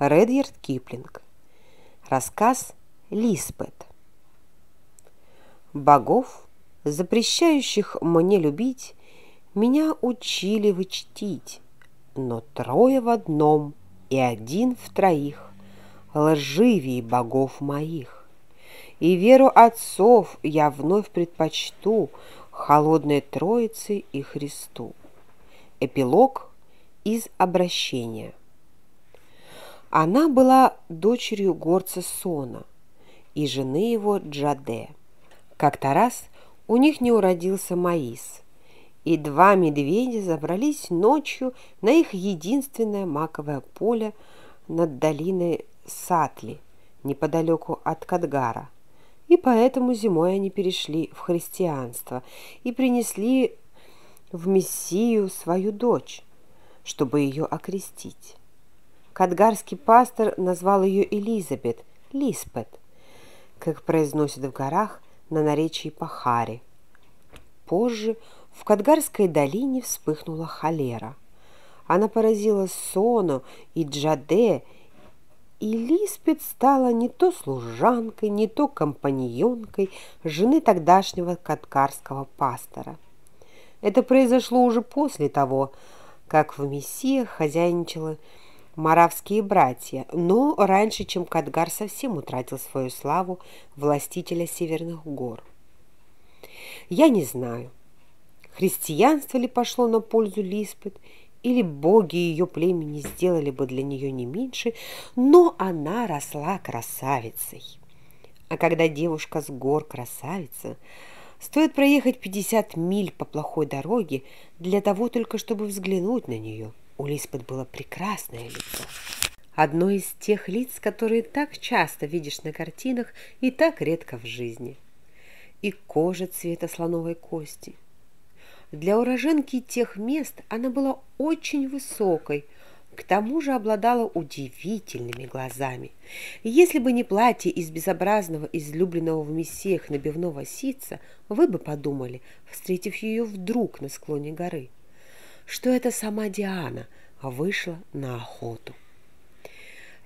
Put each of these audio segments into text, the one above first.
Редьярд Киплинг. Рассказ Лиспет. Богов, запрещающих мне любить, Меня учили вы чтить, Но трое в одном и один в троих Лживее богов моих. И веру отцов я вновь предпочту Холодной Троице и Христу. Эпилог из обращения. Она была дочерью горца Сона и жены его Джаде. Как-то раз у них не уродился маис, и два медведя забрались ночью на их единственное маковое поле над долиной Сатли, неподалеку от Кадгара. И поэтому зимой они перешли в христианство и принесли в Мессию свою дочь, чтобы ее окрестить. Кадгарский пастор назвал ее Элизабет, Лиспет, как произносят в горах на наречии Пахари. Позже в Кадгарской долине вспыхнула холера. Она поразила Сону и Джаде, и Лиспет стала не то служанкой, не то компаньонкой жены тогдашнего кадгарского пастора. Это произошло уже после того, как в Мессиях хозяйничала маравские братья, но раньше, чем Кадгар совсем утратил свою славу властителя Северных гор. Я не знаю, христианство ли пошло на пользу Лиспет, или боги ее племени сделали бы для нее не меньше, но она росла красавицей. А когда девушка с гор красавица, стоит проехать 50 миль по плохой дороге для того только, чтобы взглянуть на нее – у Лиспет было прекрасное лицо. Одно из тех лиц, которые так часто видишь на картинах и так редко в жизни. И кожа цвета слоновой кости. Для уроженки тех мест она была очень высокой, к тому же обладала удивительными глазами. Если бы не платье из безобразного, излюбленного в мессиях набивного ситца, вы бы подумали, встретив ее вдруг на склоне горы – что это сама Диана вышла на охоту.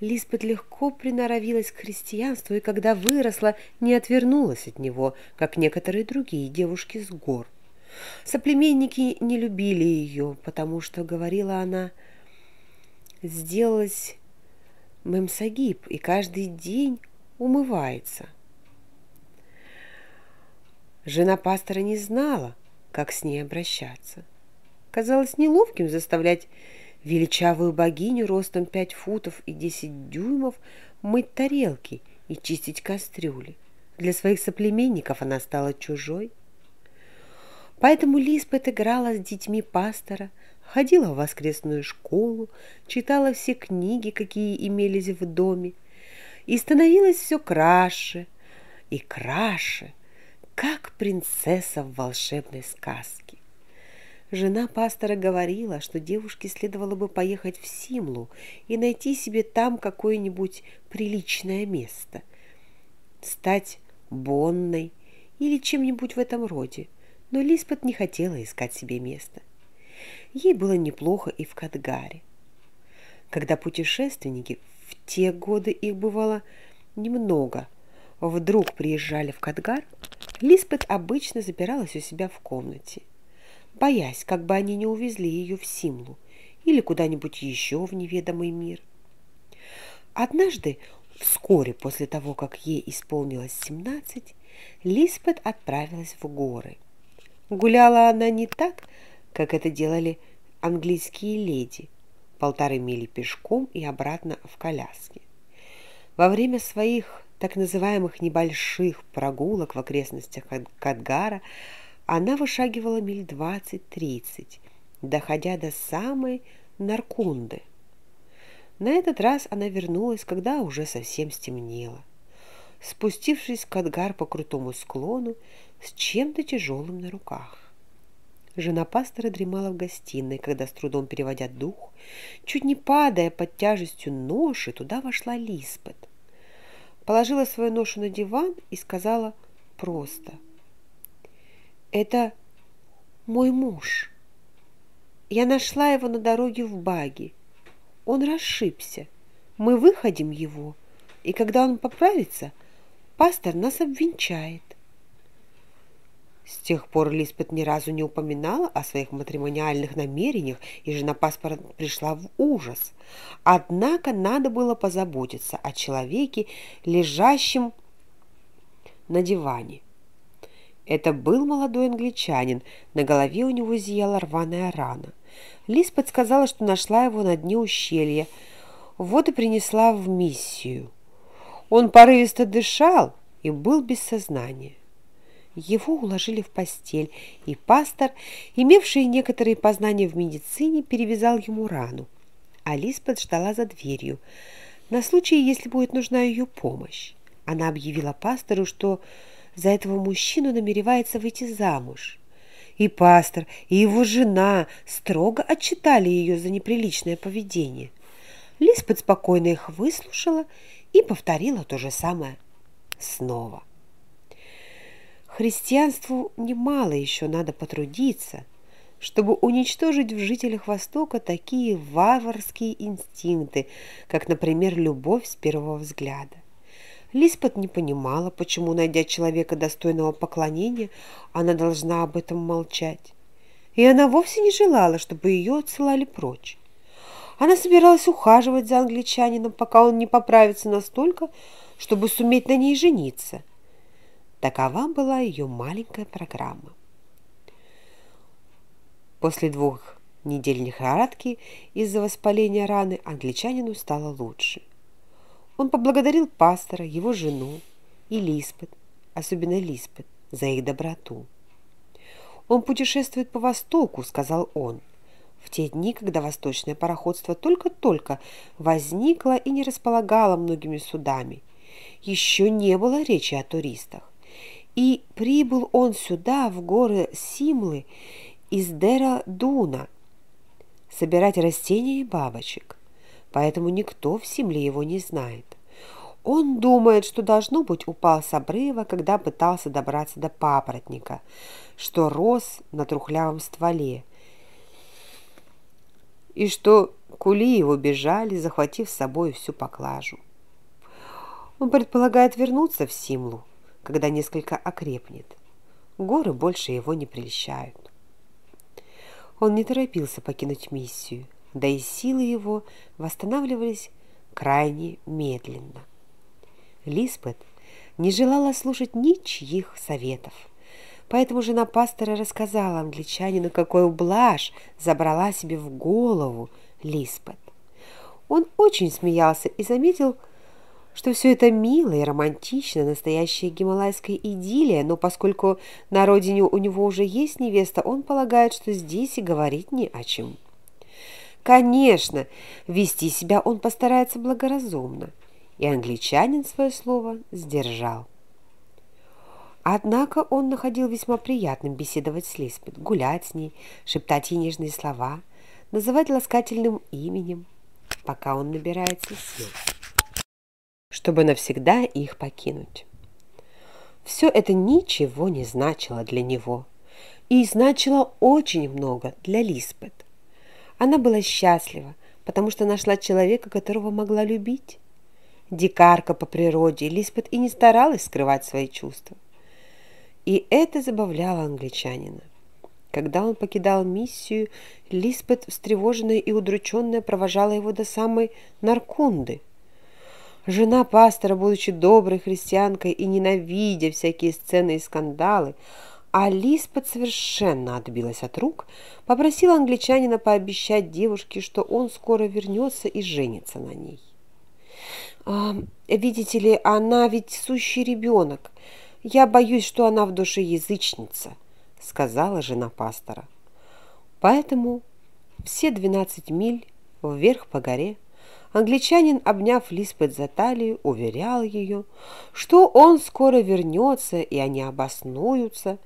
Лизбет легко приноровилась к христианству и, когда выросла, не отвернулась от него, как некоторые другие девушки с гор. Соплеменники не любили ее, потому что, говорила она, сделалась мемсагиб и каждый день умывается. Жена пастора не знала, как с ней обращаться. Казалось неловким заставлять величавую богиню ростом пять футов и десять дюймов мыть тарелки и чистить кастрюли. Для своих соплеменников она стала чужой. Поэтому Лизбет играла с детьми пастора, ходила в воскресную школу, читала все книги, какие имелись в доме, и становилась все краше и краше, как принцесса в волшебной сказке. Жена пастора говорила, что девушке следовало бы поехать в Симлу и найти себе там какое-нибудь приличное место. Стать Бонной или чем-нибудь в этом роде. Но Лиспет не хотела искать себе место. Ей было неплохо и в Кадгаре. Когда путешественники, в те годы их бывало немного, вдруг приезжали в Кадгар, Лиспет обычно запиралась у себя в комнате – боясь, как бы они не увезли ее в Симлу или куда-нибудь еще в неведомый мир. Однажды, вскоре после того, как ей исполнилось семнадцать, Лиспет отправилась в горы. Гуляла она не так, как это делали английские леди, полторы мили пешком и обратно в коляске. Во время своих так называемых небольших прогулок в окрестностях Кадгара она вышагивала миль двадцать-тридцать, доходя до самой Наркунды. На этот раз она вернулась, когда уже совсем стемнело. Спустившись к Адгар по крутому склону с чем-то тяжелым на руках. Жена пастора дремала в гостиной, когда с трудом переводя дух, чуть не падая под тяжестью ноши, туда вошла Лиспет. Положила свою ношу на диван и сказала просто – это мой муж. Я нашла его на дороге в баги. Он расшибся, Мы выходим его, и когда он поправится, пастор нас обвенчает. С тех пор Лиспет ни разу не упоминала о своих матримониальных намерениях, и жена паспорта пришла в ужас. Однако надо было позаботиться о человеке, лежащем на диване. Это был молодой англичанин, на голове у него зияла рваная рана. Лиз подсказала, что нашла его на дне ущелья, вот и принесла в миссию. Он порывисто дышал и был без сознания. Его уложили в постель, и пастор, имевший некоторые познания в медицине, перевязал ему рану. А Лиспет ждала за дверью, на случай, если будет нужна ее помощь. Она объявила пастору, что за этого мужчину намеревается выйти замуж. И пастор, и его жена строго отчитали ее за неприличное поведение. Лиспет спокойно их выслушала и повторила то же самое снова. Христианству немало еще надо потрудиться, чтобы уничтожить в жителях Востока такие варварские инстинкты, как, например, любовь с первого взгляда. Лиспот не понимала, почему, найдя человека достойного поклонения, она должна об этом молчать. И она вовсе не желала, чтобы ее отсылали прочь. Она собиралась ухаживать за англичанином, пока он не поправится настолько, чтобы суметь на ней жениться – Такова была ее маленькая программа. После двух недель лихорадки из-за воспаления раны англичанину стало лучше. Он поблагодарил пастора, его жену и Лиспет, особенно Лиспет, за их доброту. «Он путешествует по Востоку», — сказал он, в те дни, когда восточное пароходство только-только возникло и не располагало многими судами. Еще не было речи о туристах. И прибыл он сюда, в горы Симлы, из Дера Дуна, собирать растения и бабочек. Поэтому никто в Симле его не знает. Он думает, что, должно быть, упал с обрыва, когда пытался добраться до папоротника, что рос на трухлявом стволе, и что кули его бежали, захватив с собой всю поклажу. Он предполагает вернуться в Симлу, когда несколько окрепнет. Горы больше его не прельщают. Он не торопился покинуть миссию, да и силы его восстанавливались крайне медленно. Лиспет не желала слушать ничьих советов, поэтому жена пастора рассказала англичанину, какой блажь забрала себе в голову Лиспет. Он очень смеялся и заметил, что все это мило и романтично, настоящая гималайская идиллия, но поскольку на родине у него уже есть невеста, он полагает, что здесь и говорить не о чем. Конечно, вести себя он постарается благоразумно, и англичанин свое слово сдержал. Однако он находил весьма приятным беседовать с Лиспет, гулять с ней, шептать ей нежные слова, называть ласкательным именем, пока он набирается сил чтобы навсегда их покинуть. Все это ничего не значило для него и значило очень много для Лиспет. Она была счастлива, потому что нашла человека, которого могла любить. Дикарка по природе, Лиспет и не старалась скрывать свои чувства. И это забавляло англичанина. Когда он покидал миссию, Лиспет, встревоженная и удрученная, провожала его до самой Наркунды – Жена пастора, будучи доброй христианкой и ненавидя всякие сцены и скандалы, а Лиспет совершенно отбилась от рук, попросила англичанина пообещать девушке, что он скоро вернется и женится на ней. «А, «Видите ли, она ведь сущий ребенок. Я боюсь, что она в душе язычница», — сказала жена пастора. Поэтому все двенадцать миль вверх по горе — Англичанин, обняв Лиспет за талию, уверял ее, что он скоро вернется, и они обоснуются,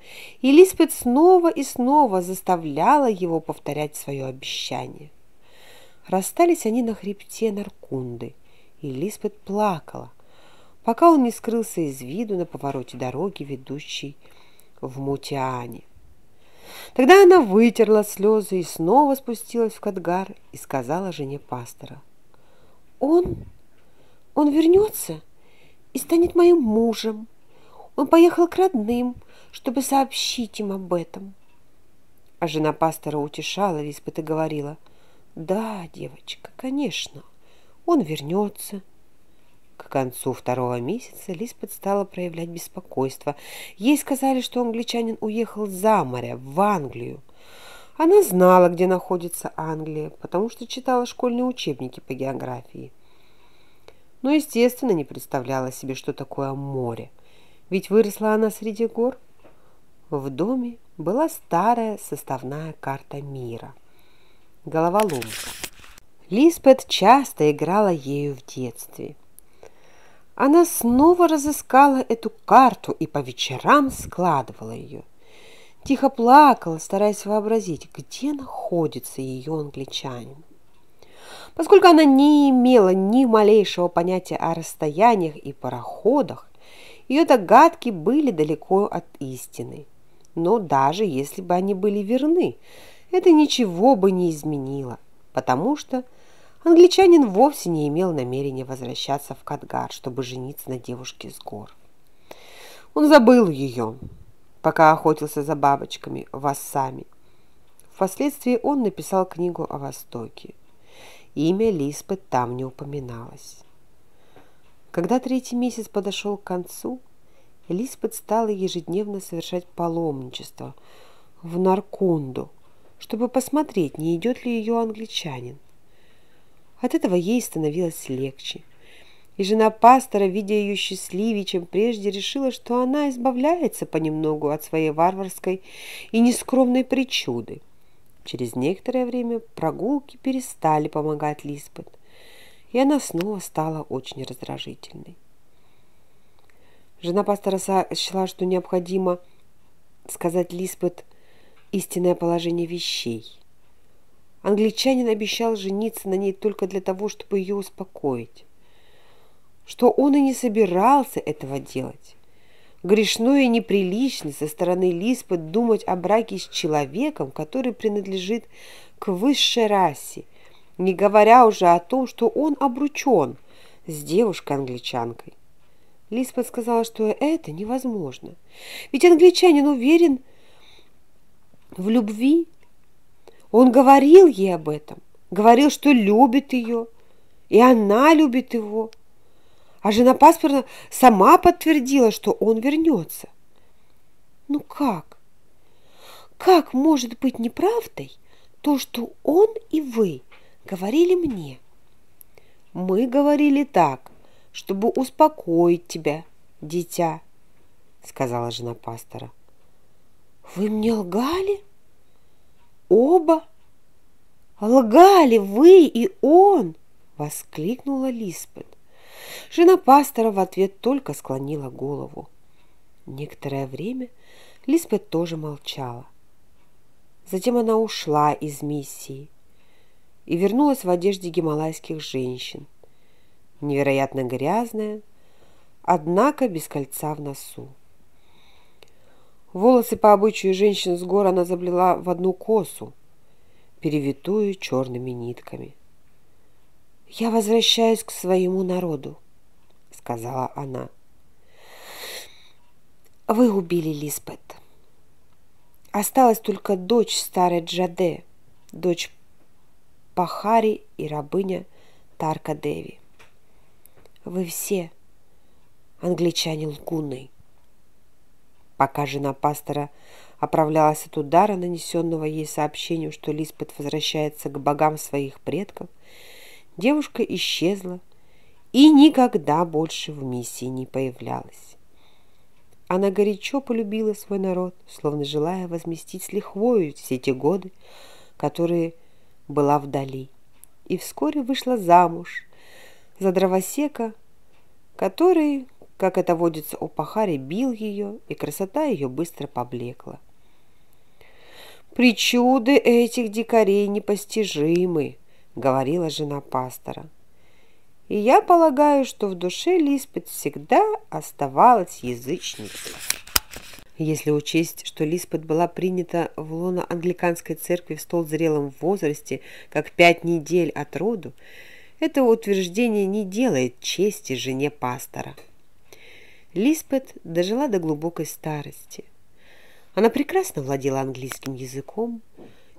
и Лиспет снова и снова заставляла его повторять свое обещание. Расстались они на хребте Наркунды, и Лиспет плакала, пока он не скрылся из виду на повороте дороги, ведущей в Мутиане. Тогда она вытерла слезы и снова спустилась в Кадгар и сказала жене пастора – он Он вернется и станет моим мужем. Он поехал к родным, чтобы сообщить им об этом. А жена пастора утешала Лиспет и говорила, «Да, девочка, конечно, он вернется». К концу второго месяца Лиспет стала проявлять беспокойство. Ей сказали, что англичанин уехал за море, в Англию. Она знала, где находится Англия, потому что читала школьные учебники по географии. Но, естественно, не представляла себе, что такое море. Ведь выросла она среди гор. В доме была старая составная карта мира. Головоломка. Лиспет часто играла ею в детстве – она снова разыскала эту карту и по вечерам складывала ее. Тихо плакала, стараясь вообразить, где находится ее англичанин. Поскольку она не имела ни малейшего понятия о расстояниях и пароходах, ее догадки были далеко от истины. Но даже если бы они были верны, это ничего бы не изменило, потому что Англичанин вовсе не имел намерения возвращаться в Кадгар, чтобы жениться на девушке с гор. Он забыл ее, пока охотился за бабочками в Ассаме. Впоследствии он написал книгу о Востоке. Имя Лиспет там не упоминалось. Когда третий месяц подошел к концу, Лиспет стала ежедневно совершать паломничество в Наркунду, чтобы посмотреть, не идет ли ее англичанин. От этого ей становилось легче. И жена пастора, видя ее счастливее, чем прежде, решила, что она избавляется понемногу от своей варварской и нескромной причуды. Через некоторое время прогулки перестали помогать Лиспет, и она снова стала очень раздражительной. Жена пастора считала, что необходимо сказать Лиспет истинное положение вещей – Англичанин обещал жениться на ней только для того, чтобы ее успокоить. Что он и не собирался этого делать. Грешно и неприлично со стороны Лиспет думать о браке с человеком, который принадлежит к высшей расе, не говоря уже о том, что он обручен с девушкой-англичанкой. Лиспет сказала, что это невозможно. Ведь англичанин уверен в любви он говорил ей об этом, говорил, что любит ее, и она любит его. А жена паспорта сама подтвердила, что он вернется. Ну как? Как может быть неправдой то, что он и вы говорили мне? Мы говорили так, чтобы успокоить тебя, дитя, сказала жена пастора. Вы мне лгали? оба? Лгали вы и он!» — воскликнула Лиспет. Жена пастора в ответ только склонила голову. Некоторое время Лиспет тоже молчала. Затем она ушла из миссии и вернулась в одежде гималайских женщин, невероятно грязная, однако без кольца в носу. Волосы по обычаю женщин с гор она заблела в одну косу, перевитую черными нитками. «Я возвращаюсь к своему народу», — сказала она. «Вы убили Лиспет. Осталась только дочь старой Джаде, дочь Пахари и рабыня Тарка Деви. Вы все англичане лгуны». Пока жена пастора оправлялась от удара, нанесенного ей сообщению, что Лиспет возвращается к богам своих предков, девушка исчезла и никогда больше в миссии не появлялась. Она горячо полюбила свой народ, словно желая возместить с лихвою все те годы, которые была вдали, и вскоре вышла замуж за дровосека, который как это водится у Пахари, бил ее, и красота ее быстро поблекла. «Причуды этих дикарей непостижимы», — говорила жена пастора. «И я полагаю, что в душе Лиспет всегда оставалась язычницей». Если учесть, что Лиспет была принята в лоно англиканской церкви в столь зрелом возрасте, как пять недель от роду, это утверждение не делает чести жене пастора. Лиспет дожила до глубокой старости. Она прекрасно владела английским языком,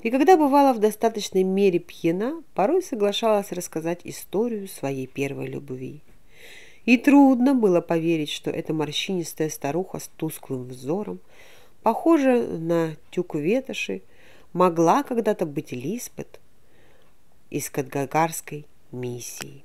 и когда бывала в достаточной мере пьяна, порой соглашалась рассказать историю своей первой любви. И трудно было поверить, что эта морщинистая старуха с тусклым взором, похожая на тюк ветоши, могла когда-то быть Лиспет из Кадгагарской миссии.